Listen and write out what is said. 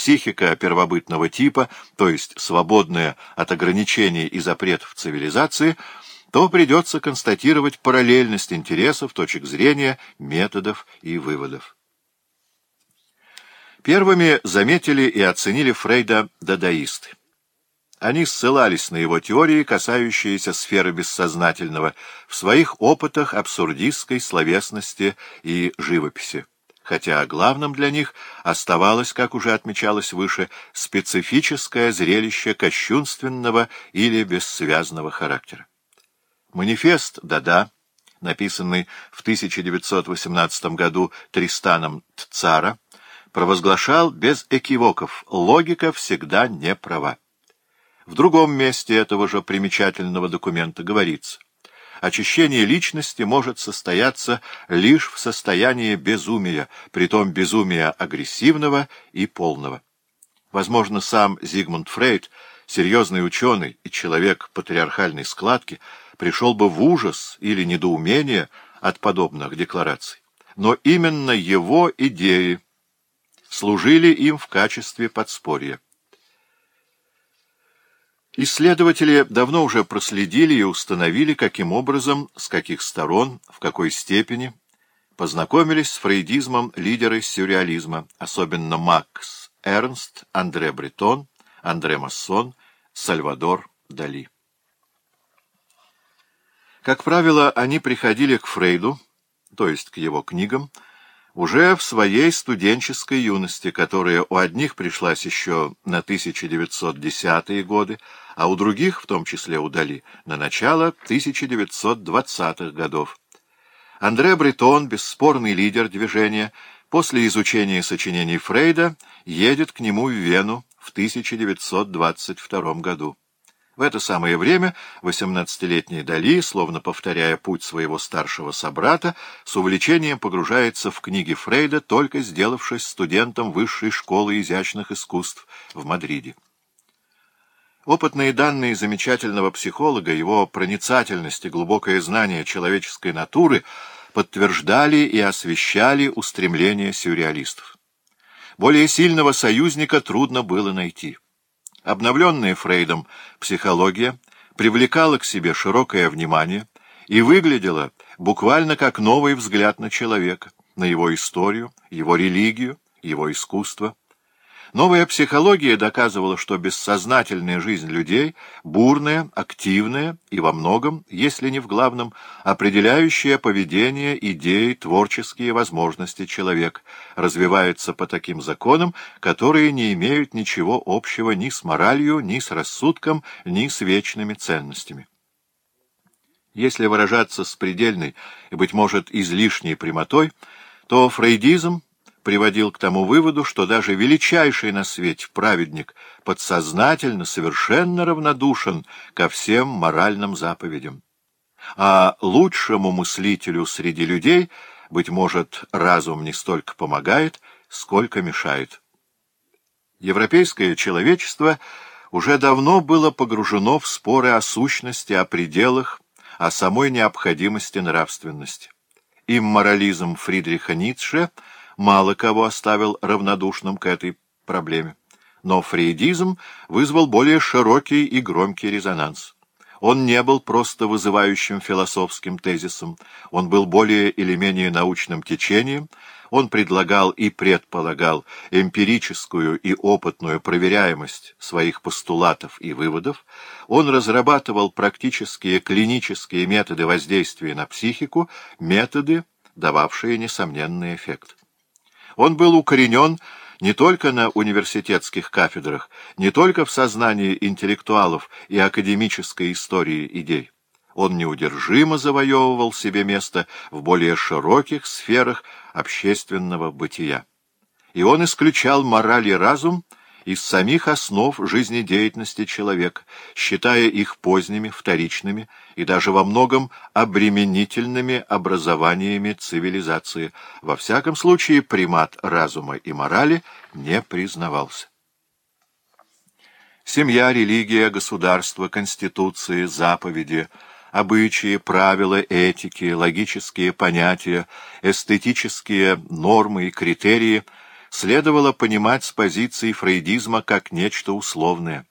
Психика первобытного типа, то есть свободная от ограничений и запретов цивилизации, то придется констатировать параллельность интересов, точек зрения, методов и выводов. Первыми заметили и оценили Фрейда дадаисты. Они ссылались на его теории, касающиеся сферы бессознательного, в своих опытах абсурдистской словесности и живописи хотя главным для них оставалось, как уже отмечалось выше, специфическое зрелище кощунственного или бессвязного характера. Манифест «Да-да», написанный в 1918 году Тристаном Тцара, провозглашал без экивоков «логика всегда не права». В другом месте этого же примечательного документа говорится – Очищение личности может состояться лишь в состоянии безумия, притом безумия агрессивного и полного. Возможно, сам Зигмунд Фрейд, серьезный ученый и человек патриархальной складки, пришел бы в ужас или недоумение от подобных деклараций. Но именно его идеи служили им в качестве подспорья. Исследователи давно уже проследили и установили, каким образом, с каких сторон, в какой степени познакомились с фрейдизмом лидеры сюрреализма, особенно Макс Эрнст, Андре Бретон, Андре Массон, Сальвадор Дали. Как правило, они приходили к Фрейду, то есть к его книгам, уже в своей студенческой юности, которая у одних пришлась еще на 1910-е годы, а у других, в том числе у Дали, на начало 1920-х годов. Андре Бретон, бесспорный лидер движения, после изучения сочинений Фрейда едет к нему в Вену в 1922 году. В это самое время восемнадцатилетний Дали, словно повторяя путь своего старшего собрата, с увлечением погружается в книги Фрейда, только сделавшись студентом Высшей школы изящных искусств в Мадриде. Опытные данные замечательного психолога, его проницательность и глубокое знание человеческой натуры подтверждали и освещали устремления сюрреалистов. Более сильного союзника трудно было найти. Обновленная Фрейдом психология привлекала к себе широкое внимание и выглядела буквально как новый взгляд на человека, на его историю, его религию, его искусство. Новая психология доказывала, что бессознательная жизнь людей бурная, активная и во многом, если не в главном, определяющая поведение, идеи, творческие возможности человека, развивается по таким законам, которые не имеют ничего общего ни с моралью, ни с рассудком, ни с вечными ценностями. Если выражаться с предельной и, быть может, излишней прямотой, то фрейдизм – приводил к тому выводу, что даже величайший на свете праведник подсознательно совершенно равнодушен ко всем моральным заповедям. А лучшему мыслителю среди людей, быть может, разум не столько помогает, сколько мешает. Европейское человечество уже давно было погружено в споры о сущности, о пределах, о самой необходимости нравственности. Им морализм Фридриха Ницше — мало кого оставил равнодушным к этой проблеме. Но фрейдизм вызвал более широкий и громкий резонанс. Он не был просто вызывающим философским тезисом, он был более или менее научным течением, он предлагал и предполагал эмпирическую и опытную проверяемость своих постулатов и выводов, он разрабатывал практические клинические методы воздействия на психику, методы, дававшие несомненный эффект. Он был укоренен не только на университетских кафедрах, не только в сознании интеллектуалов и академической истории идей. Он неудержимо завоевывал себе место в более широких сферах общественного бытия. И он исключал мораль и разум, из самих основ жизнедеятельности человека, считая их поздними, вторичными и даже во многом обременительными образованиями цивилизации. Во всяком случае, примат разума и морали не признавался. Семья, религия, государство, конституции, заповеди — обычаи, правила этики, логические понятия, эстетические нормы и критерии – следовало понимать с позиции фрейдизма как нечто условное.